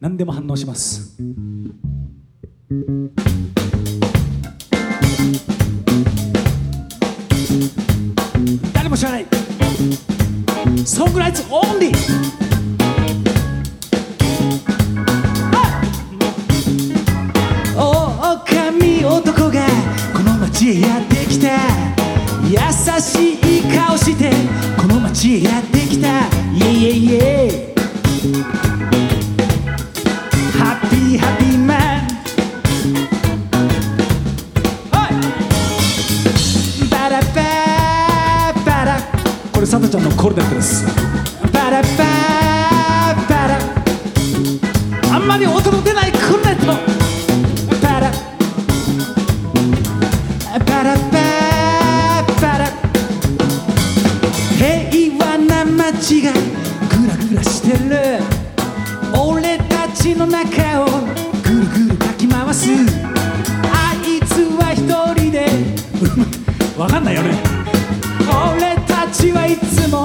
何でも反応します。誰も知らない。ソングライツオンリー。狼男がこの街へやってきた。優しい顔してこの街へやってきた。イエイエイイエイサトちゃんのコルネットです。バラバーバラ。あんまり音の出ないコルネット。バラ。バラバーバラ。平和な街がグラグラしてる。俺たちの中をぐるぐるかき回す。あいつは一人で。わかんないよね。ちはいつも